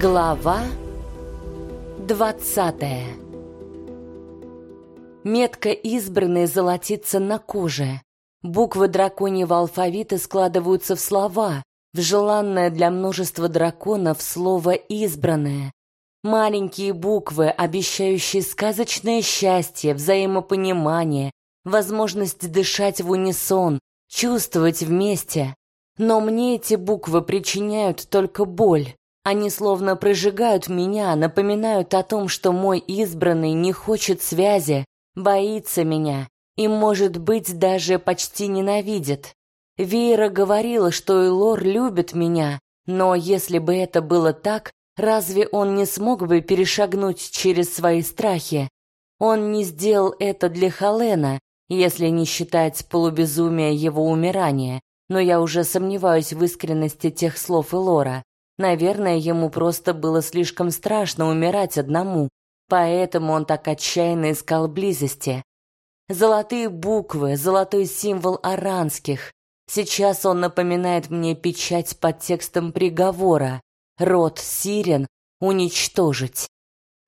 Глава двадцатая Метка избранной золотится на коже. Буквы драконьего алфавита складываются в слова, в желанное для множества драконов слово «избранное». Маленькие буквы, обещающие сказочное счастье, взаимопонимание, возможность дышать в унисон, чувствовать вместе. Но мне эти буквы причиняют только боль. Они словно прожигают меня, напоминают о том, что мой избранный не хочет связи, боится меня и, может быть, даже почти ненавидит. Вейра говорила, что Элор любит меня, но если бы это было так, разве он не смог бы перешагнуть через свои страхи? Он не сделал это для Халена, если не считать полубезумия его умирания, но я уже сомневаюсь в искренности тех слов Элора. Наверное, ему просто было слишком страшно умирать одному, поэтому он так отчаянно искал близости. Золотые буквы, золотой символ аранских. Сейчас он напоминает мне печать под текстом приговора. Род Сирен уничтожить.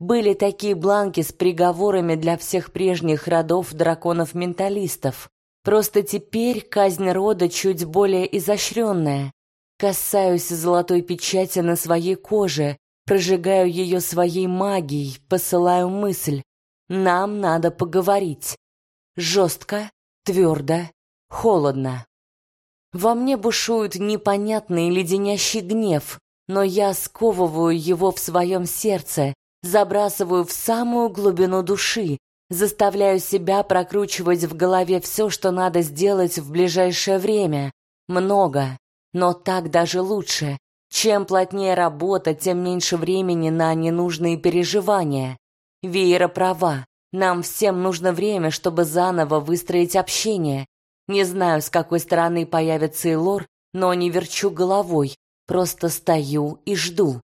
Были такие бланки с приговорами для всех прежних родов драконов-менталистов. Просто теперь казнь рода чуть более изощренная. Касаюсь золотой печати на своей коже, прожигаю ее своей магией, посылаю мысль. Нам надо поговорить. Жестко, твердо, холодно. Во мне бушует непонятный леденящий гнев, но я сковываю его в своем сердце, забрасываю в самую глубину души, заставляю себя прокручивать в голове все, что надо сделать в ближайшее время. Много. Но так даже лучше. Чем плотнее работа, тем меньше времени на ненужные переживания. Веера права. Нам всем нужно время, чтобы заново выстроить общение. Не знаю, с какой стороны появится Илор, но не верчу головой, просто стою и жду.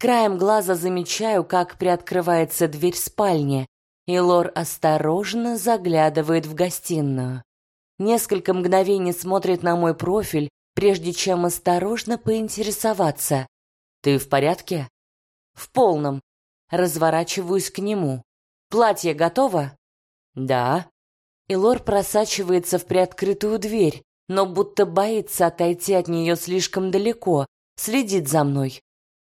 Краем глаза замечаю, как приоткрывается дверь спальни. Илор осторожно заглядывает в гостиную. Несколько мгновений смотрит на мой профиль, прежде чем осторожно поинтересоваться. «Ты в порядке?» «В полном». Разворачиваюсь к нему. «Платье готово?» «Да». Илор просачивается в приоткрытую дверь, но будто боится отойти от нее слишком далеко, следит за мной.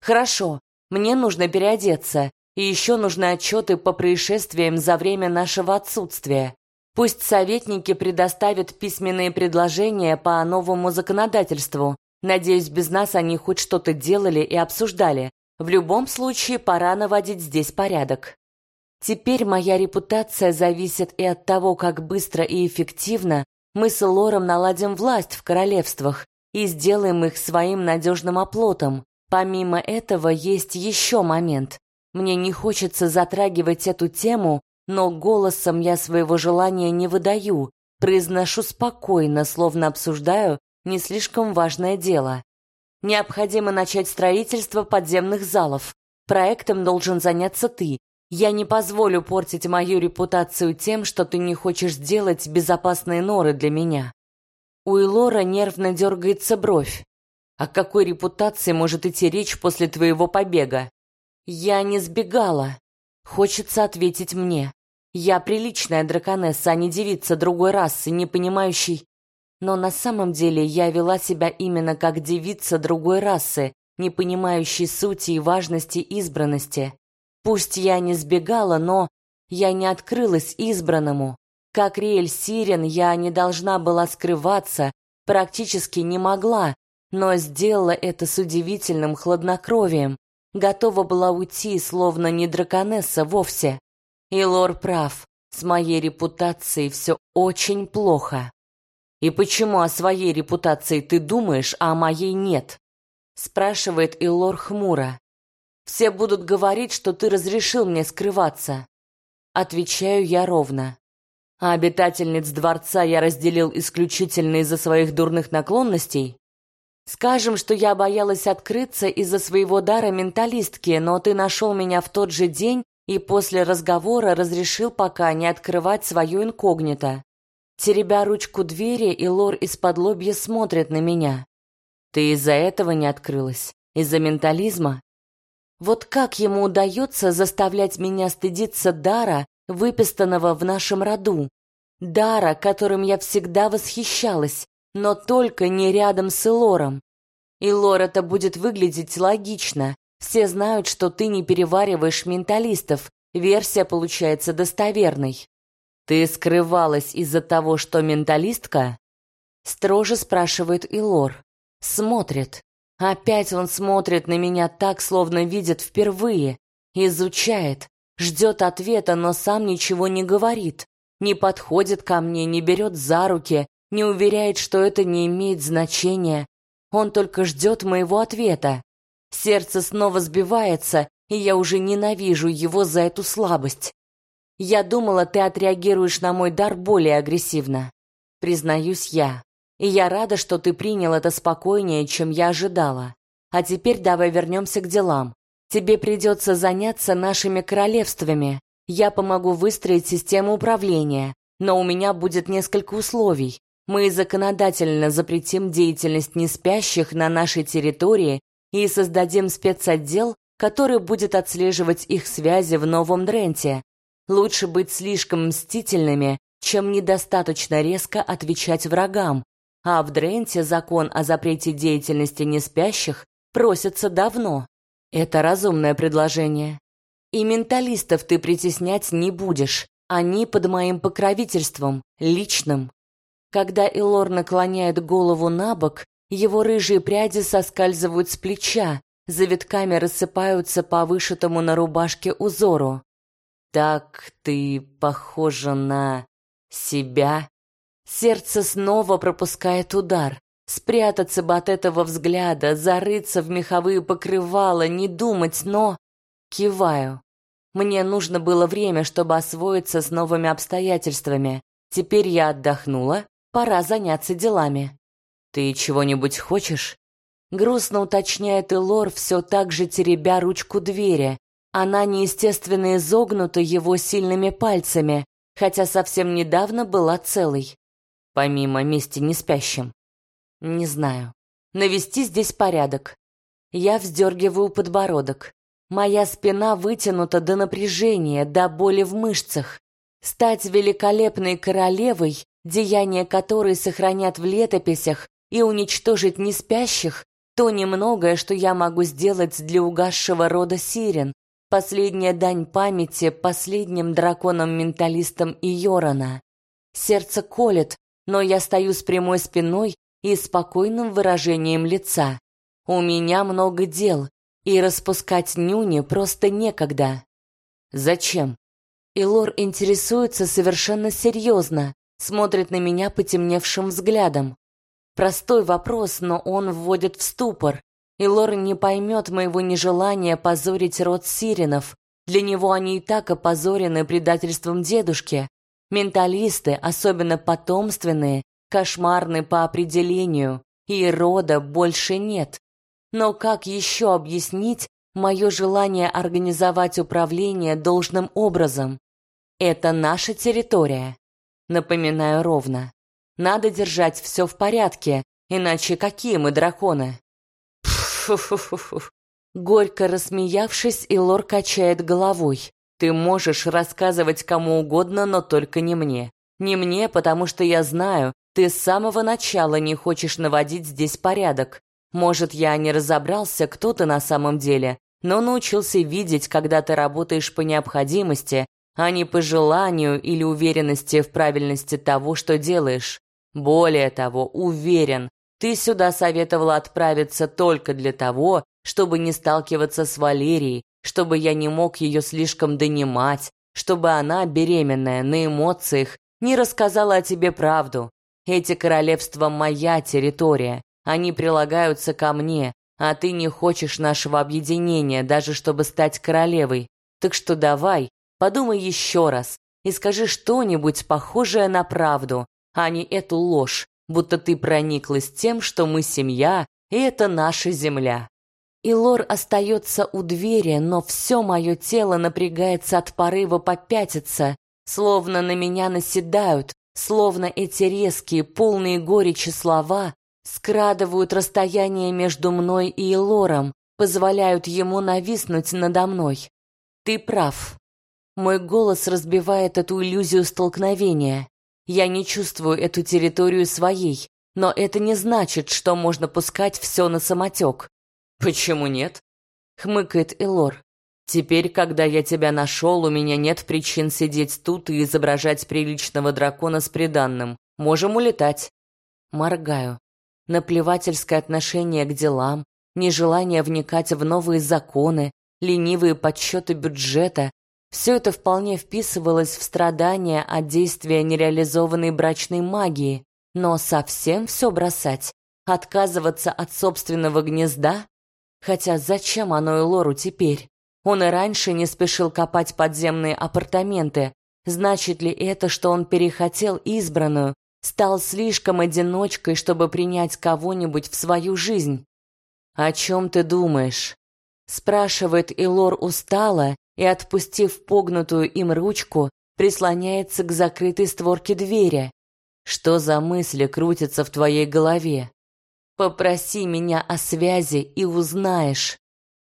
«Хорошо, мне нужно переодеться, и еще нужны отчеты по происшествиям за время нашего отсутствия. Пусть советники предоставят письменные предложения по новому законодательству. Надеюсь, без нас они хоть что-то делали и обсуждали. В любом случае, пора наводить здесь порядок. Теперь моя репутация зависит и от того, как быстро и эффективно мы с Лором наладим власть в королевствах и сделаем их своим надежным оплотом. Помимо этого, есть еще момент. Мне не хочется затрагивать эту тему, но голосом я своего желания не выдаю, произношу спокойно, словно обсуждаю не слишком важное дело. Необходимо начать строительство подземных залов. Проектом должен заняться ты. Я не позволю портить мою репутацию тем, что ты не хочешь сделать безопасные норы для меня. У Илора нервно дергается бровь. О какой репутации может идти речь после твоего побега? Я не сбегала. Хочется ответить мне. Я приличная драконесса, а не девица другой расы, не понимающей... Но на самом деле я вела себя именно как девица другой расы, не понимающей сути и важности избранности. Пусть я не сбегала, но я не открылась избранному. Как Риэль Сирен я не должна была скрываться, практически не могла, но сделала это с удивительным хладнокровием. Готова была уйти, словно не драконесса вовсе. И Лор прав, с моей репутацией все очень плохо. И почему о своей репутации ты думаешь, а о моей нет? Спрашивает Илор хмуро. Все будут говорить, что ты разрешил мне скрываться. Отвечаю я ровно. А обитательниц дворца я разделил исключительно из-за своих дурных наклонностей? Скажем, что я боялась открыться из-за своего дара менталистки, но ты нашел меня в тот же день и после разговора разрешил пока не открывать свою инкогнито. Теребя ручку двери, и Лор из-под лобья смотрит на меня. Ты из-за этого не открылась? Из-за ментализма? Вот как ему удается заставлять меня стыдиться дара, выпистанного в нашем роду? Дара, которым я всегда восхищалась, но только не рядом с Илором. Илор это будет выглядеть логично. Все знают, что ты не перевариваешь менталистов. Версия получается достоверной. Ты скрывалась из-за того, что менталистка? Строже спрашивает Илор. Смотрит. Опять он смотрит на меня так, словно видит впервые. Изучает. Ждет ответа, но сам ничего не говорит. Не подходит ко мне, не берет за руки, не уверяет, что это не имеет значения. Он только ждет моего ответа. Сердце снова сбивается, и я уже ненавижу его за эту слабость. Я думала, ты отреагируешь на мой дар более агрессивно. Признаюсь я. И я рада, что ты принял это спокойнее, чем я ожидала. А теперь давай вернемся к делам. Тебе придется заняться нашими королевствами. Я помогу выстроить систему управления, но у меня будет несколько условий. Мы законодательно запретим деятельность неспящих на нашей территории и создадим спецотдел, который будет отслеживать их связи в Новом Дренте. Лучше быть слишком мстительными, чем недостаточно резко отвечать врагам. А в Дренте закон о запрете деятельности неспящих просится давно. Это разумное предложение. И менталистов ты притеснять не будешь. Они под моим покровительством, личным. Когда Илор наклоняет голову на бок, его рыжие пряди соскальзывают с плеча, завитками рассыпаются по вышитому на рубашке узору. «Так ты похожа на... себя?» Сердце снова пропускает удар. Спрятаться бы от этого взгляда, зарыться в меховые покрывала, не думать, но... Киваю. Мне нужно было время, чтобы освоиться с новыми обстоятельствами. Теперь я отдохнула, Пора заняться делами. Ты чего-нибудь хочешь? Грустно уточняет Элор, все так же теребя ручку двери. Она неестественно изогнута его сильными пальцами, хотя совсем недавно была целой. Помимо мести не спящим. Не знаю. Навести здесь порядок. Я вздергиваю подбородок. Моя спина вытянута до напряжения, до боли в мышцах. Стать великолепной королевой деяния которой сохранят в летописях и уничтожить неспящих, то немногое, что я могу сделать для угасшего рода Сирен, последняя дань памяти последним драконам-менталистам Иорана. Сердце колет, но я стою с прямой спиной и спокойным выражением лица. У меня много дел, и распускать нюни просто некогда. Зачем? Илор интересуется совершенно серьезно, смотрит на меня потемневшим взглядом. Простой вопрос, но он вводит в ступор. И Лор не поймет моего нежелания позорить род Сиренов. Для него они и так опозорены предательством дедушки. Менталисты, особенно потомственные, кошмарны по определению, и рода больше нет. Но как еще объяснить мое желание организовать управление должным образом? Это наша территория. Напоминаю ровно. Надо держать все в порядке, иначе какие мы драконы? Фу-фу-фу-фу. Горько рассмеявшись, Илор качает головой. Ты можешь рассказывать кому угодно, но только не мне. Не мне, потому что я знаю, ты с самого начала не хочешь наводить здесь порядок. Может, я не разобрался, кто ты на самом деле, но научился видеть, когда ты работаешь по необходимости, а не по желанию или уверенности в правильности того, что делаешь. Более того, уверен, ты сюда советовала отправиться только для того, чтобы не сталкиваться с Валерией, чтобы я не мог ее слишком донимать, чтобы она, беременная, на эмоциях, не рассказала о тебе правду. Эти королевства моя территория, они прилагаются ко мне, а ты не хочешь нашего объединения, даже чтобы стать королевой. Так что давай, Подумай еще раз и скажи что-нибудь похожее на правду, а не эту ложь, будто ты прониклась тем, что мы семья, и это наша земля. И Лор остается у двери, но все мое тело напрягается от порыва попятиться, словно на меня наседают, словно эти резкие, полные горечи слова скрадывают расстояние между мной и Лором, позволяют ему нависнуть надо мной. Ты прав. Мой голос разбивает эту иллюзию столкновения. Я не чувствую эту территорию своей, но это не значит, что можно пускать все на самотек. Почему нет? Хмыкает Элор. Теперь, когда я тебя нашел, у меня нет причин сидеть тут и изображать приличного дракона с приданным. Можем улетать. Моргаю. Наплевательское отношение к делам, нежелание вникать в новые законы, ленивые подсчеты бюджета, все это вполне вписывалось в страдания от действия нереализованной брачной магии, но совсем все бросать, отказываться от собственного гнезда? Хотя зачем оно и Лору теперь? Он и раньше не спешил копать подземные апартаменты. Значит ли это, что он перехотел избранную, стал слишком одиночкой, чтобы принять кого-нибудь в свою жизнь? «О чем ты думаешь?» спрашивает Илор устало и, отпустив погнутую им ручку, прислоняется к закрытой створке двери. Что за мысли крутятся в твоей голове? Попроси меня о связи и узнаешь.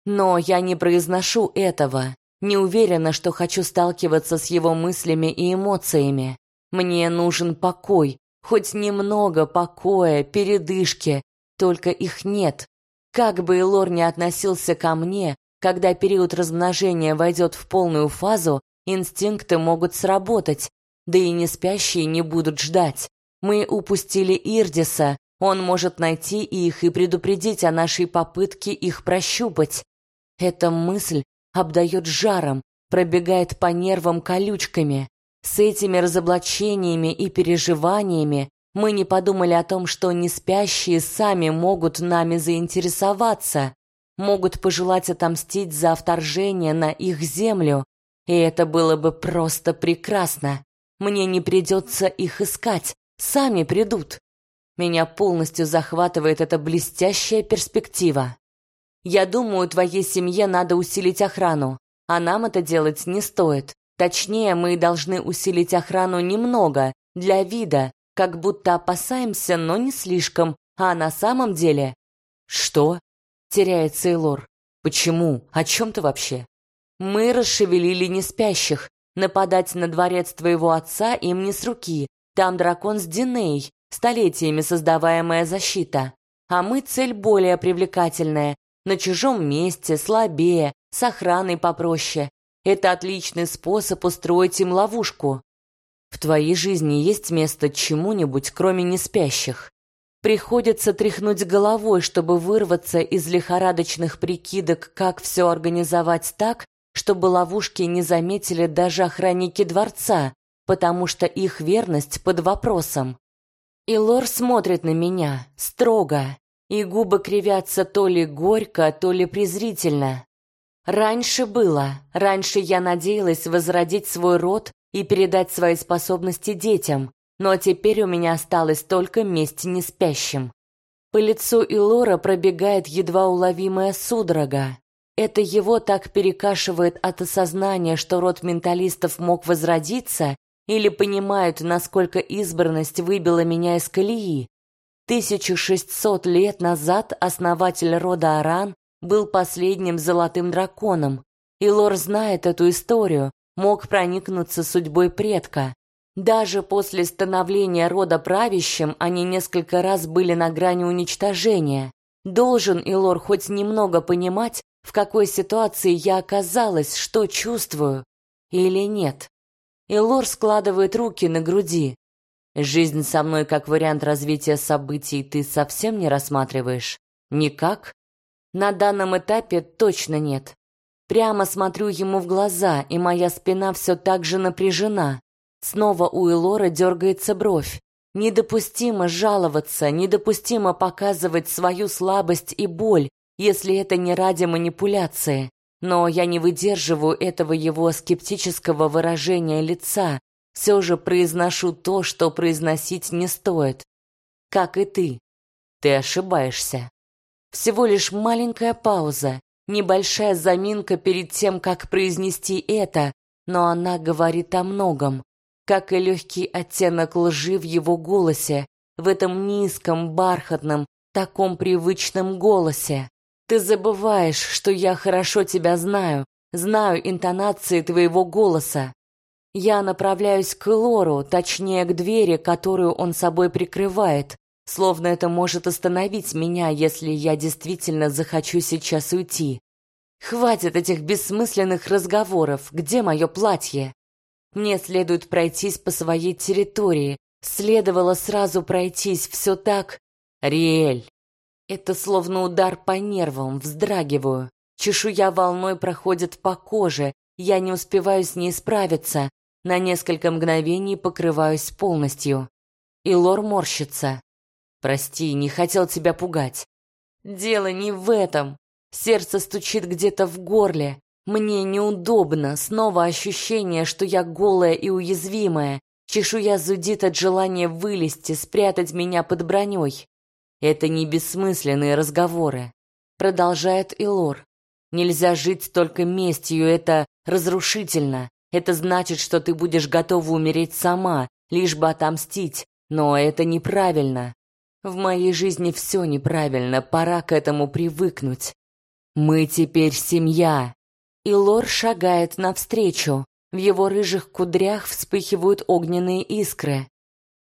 Но я не произношу этого. Не уверена, что хочу сталкиваться с его мыслями и эмоциями. Мне нужен покой, хоть немного покоя, передышки, только их нет. Как бы Элор не относился ко мне, когда период размножения войдет в полную фазу, инстинкты могут сработать, да и не спящие не будут ждать. Мы упустили Ирдиса, он может найти их и предупредить о нашей попытке их прощупать. Эта мысль обдает жаром, пробегает по нервам колючками. С этими разоблачениями и переживаниями мы не подумали о том, что не спящие сами могут нами заинтересоваться могут пожелать отомстить за вторжение на их землю, и это было бы просто прекрасно. Мне не придется их искать, сами придут. Меня полностью захватывает эта блестящая перспектива. Я думаю, твоей семье надо усилить охрану, а нам это делать не стоит. Точнее, мы должны усилить охрану немного, для вида, как будто опасаемся, но не слишком, а на самом деле... Что? Теряется Сейлор. Почему? О чем ты вообще? Мы расшевелили неспящих. Нападать на дворец твоего отца им не с руки. Там дракон с Диней, столетиями создаваемая защита. А мы цель более привлекательная. На чужом месте, слабее, с охраной попроще. Это отличный способ устроить им ловушку. В твоей жизни есть место чему-нибудь, кроме неспящих? Приходится тряхнуть головой, чтобы вырваться из лихорадочных прикидок, как все организовать так, чтобы ловушки не заметили даже охранники дворца, потому что их верность под вопросом. И Лор смотрит на меня, строго, и губы кривятся то ли горько, то ли презрительно. Раньше было, раньше я надеялась возродить свой род и передать свои способности детям, но теперь у меня осталась только месть неспящим. По лицу Илора пробегает едва уловимая судорога. Это его так перекашивает от осознания, что род менталистов мог возродиться, или понимают, насколько избранность выбила меня из колеи. 1600 лет назад основатель рода Аран был последним золотым драконом. Илор знает эту историю, мог проникнуться судьбой предка. Даже после становления рода правящим они несколько раз были на грани уничтожения. Должен Илор хоть немного понимать, в какой ситуации я оказалась, что чувствую, или нет. Илор складывает руки на груди. Жизнь со мной как вариант развития событий ты совсем не рассматриваешь? Никак? На данном этапе точно нет. Прямо смотрю ему в глаза, и моя спина все так же напряжена. Снова у Элора дергается бровь. Недопустимо жаловаться, недопустимо показывать свою слабость и боль, если это не ради манипуляции. Но я не выдерживаю этого его скептического выражения лица, все же произношу то, что произносить не стоит. Как и ты. Ты ошибаешься. Всего лишь маленькая пауза, небольшая заминка перед тем, как произнести это, но она говорит о многом как и легкий оттенок лжи в его голосе, в этом низком, бархатном, таком привычном голосе. Ты забываешь, что я хорошо тебя знаю, знаю интонации твоего голоса. Я направляюсь к Лору, точнее к двери, которую он собой прикрывает, словно это может остановить меня, если я действительно захочу сейчас уйти. Хватит этих бессмысленных разговоров. Где мое платье? Мне следует пройтись по своей территории. Следовало сразу пройтись, все так. Риэль. Это словно удар по нервам, вздрагиваю. Чешуя волной проходит по коже, я не успеваю с ней справиться. На несколько мгновений покрываюсь полностью. И Лор морщится. «Прости, не хотел тебя пугать». «Дело не в этом. Сердце стучит где-то в горле. Мне неудобно, снова ощущение, что я голая и уязвимая. Чешуя зудит от желания вылезти, спрятать меня под броней. Это не бессмысленные разговоры. Продолжает Илор. Нельзя жить только местью, это разрушительно. Это значит, что ты будешь готова умереть сама, лишь бы отомстить. Но это неправильно. В моей жизни все неправильно, пора к этому привыкнуть. Мы теперь семья. И Лор шагает навстречу. В его рыжих кудрях вспыхивают огненные искры.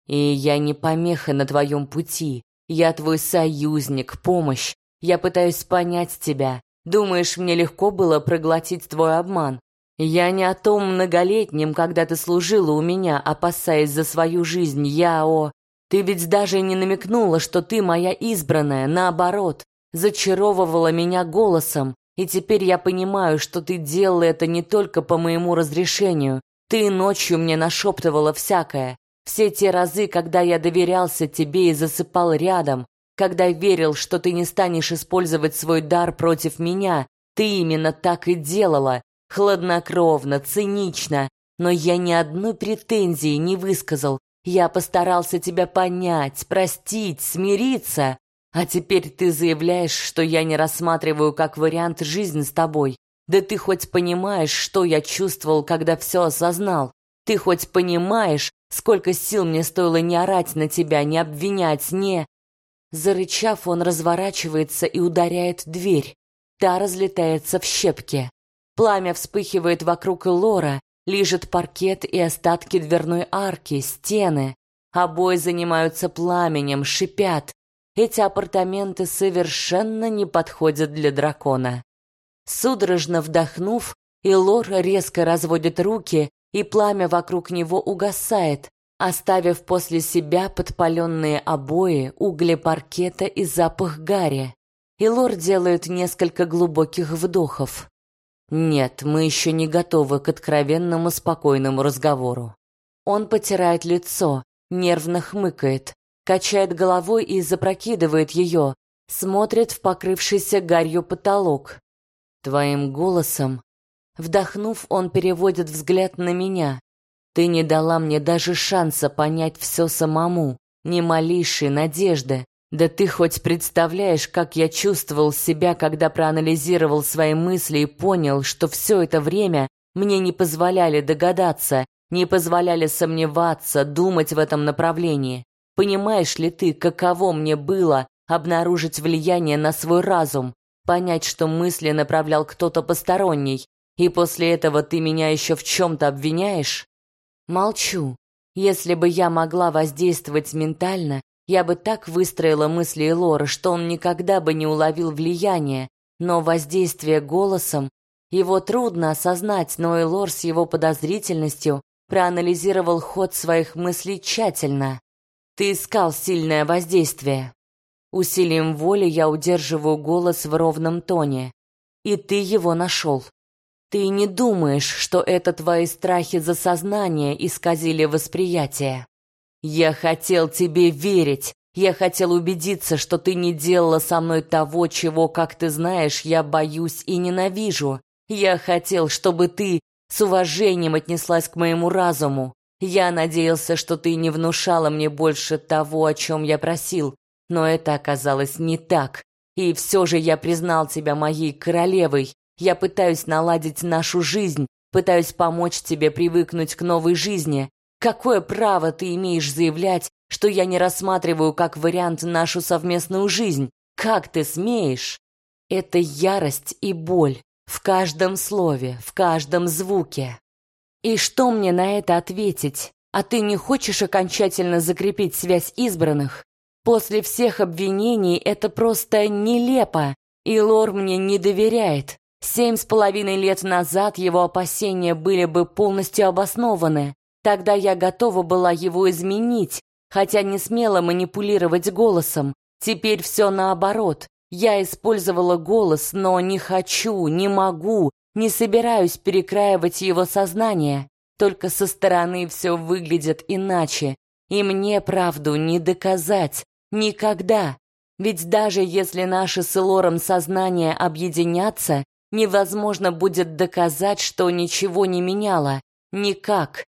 И я не помеха на твоем пути. Я твой союзник, помощь. Я пытаюсь понять тебя. Думаешь, мне легко было проглотить твой обман? Я не о том многолетнем, когда ты служила у меня, опасаясь за свою жизнь. Я о... Ты ведь даже не намекнула, что ты моя избранная, наоборот зачаровывала меня голосом, и теперь я понимаю, что ты делала это не только по моему разрешению. Ты ночью мне нашептывала всякое. Все те разы, когда я доверялся тебе и засыпал рядом, когда верил, что ты не станешь использовать свой дар против меня, ты именно так и делала, хладнокровно, цинично, но я ни одной претензии не высказал. Я постарался тебя понять, простить, смириться. А теперь ты заявляешь, что я не рассматриваю как вариант жизнь с тобой. Да ты хоть понимаешь, что я чувствовал, когда все осознал? Ты хоть понимаешь, сколько сил мне стоило не орать на тебя, не обвинять, не...» Зарычав, он разворачивается и ударяет дверь. Та разлетается в щепки. Пламя вспыхивает вокруг Лора, лижет паркет и остатки дверной арки, стены. Обои занимаются пламенем, шипят, эти апартаменты совершенно не подходят для дракона. Судорожно вдохнув, Илор резко разводит руки, и пламя вокруг него угасает, оставив после себя подпаленные обои, угли паркета и запах гари. Илор делает несколько глубоких вдохов. Нет, мы еще не готовы к откровенному спокойному разговору. Он потирает лицо, нервно хмыкает, качает головой и запрокидывает ее, смотрит в покрывшийся гарью потолок. Твоим голосом. Вдохнув, он переводит взгляд на меня. Ты не дала мне даже шанса понять все самому, ни малейшей надежды. Да ты хоть представляешь, как я чувствовал себя, когда проанализировал свои мысли и понял, что все это время мне не позволяли догадаться, не позволяли сомневаться, думать в этом направлении. Понимаешь ли ты, каково мне было обнаружить влияние на свой разум, понять, что мысли направлял кто-то посторонний, и после этого ты меня еще в чем-то обвиняешь? Молчу. Если бы я могла воздействовать ментально, я бы так выстроила мысли Лора, что он никогда бы не уловил влияние, но воздействие голосом его трудно осознать, но Элор с его подозрительностью проанализировал ход своих мыслей тщательно. Ты искал сильное воздействие. Усилием воли я удерживаю голос в ровном тоне. И ты его нашел. Ты не думаешь, что это твои страхи за сознание исказили восприятие. Я хотел тебе верить. Я хотел убедиться, что ты не делала со мной того, чего, как ты знаешь, я боюсь и ненавижу. Я хотел, чтобы ты с уважением отнеслась к моему разуму, я надеялся, что ты не внушала мне больше того, о чем я просил, но это оказалось не так. И все же я признал тебя моей королевой. Я пытаюсь наладить нашу жизнь, пытаюсь помочь тебе привыкнуть к новой жизни. Какое право ты имеешь заявлять, что я не рассматриваю как вариант нашу совместную жизнь? Как ты смеешь? Это ярость и боль в каждом слове, в каждом звуке. И что мне на это ответить? А ты не хочешь окончательно закрепить связь избранных? После всех обвинений это просто нелепо, и Лор мне не доверяет. Семь с половиной лет назад его опасения были бы полностью обоснованы. Тогда я готова была его изменить, хотя не смела манипулировать голосом. Теперь все наоборот. Я использовала голос, но не хочу, не могу, не собираюсь перекраивать его сознание. Только со стороны все выглядит иначе. И мне правду не доказать. Никогда. Ведь даже если наши с Лором сознания объединятся, невозможно будет доказать, что ничего не меняло. Никак.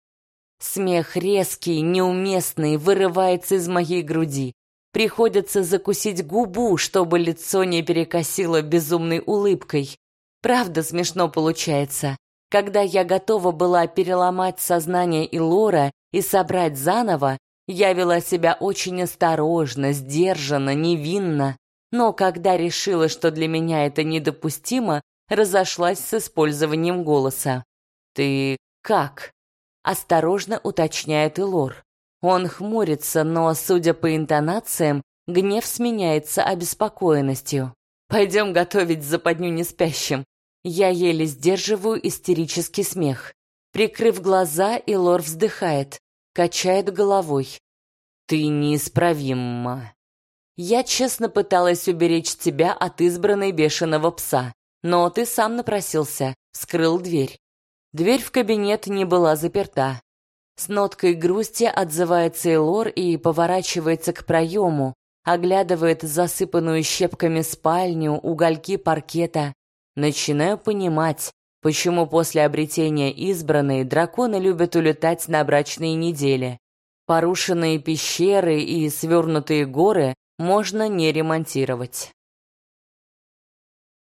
Смех резкий, неуместный, вырывается из моей груди. Приходится закусить губу, чтобы лицо не перекосило безумной улыбкой. Правда смешно получается. Когда я готова была переломать сознание Илора и собрать заново, я вела себя очень осторожно, сдержанно, невинно. Но когда решила, что для меня это недопустимо, разошлась с использованием голоса. «Ты как?» — осторожно уточняет Илор. Он хмурится, но, судя по интонациям, гнев сменяется обеспокоенностью. «Пойдем готовить западню неспящим». Я еле сдерживаю истерический смех. Прикрыв глаза, Илор вздыхает, качает головой. «Ты неисправима». Я честно пыталась уберечь тебя от избранной бешеного пса, но ты сам напросился, скрыл дверь. Дверь в кабинет не была заперта. С ноткой грусти отзывается Элор и поворачивается к проему, оглядывает засыпанную щепками спальню, угольки паркета. Начинаю понимать, почему после обретения избранной драконы любят улетать на брачные недели. Порушенные пещеры и свернутые горы можно не ремонтировать.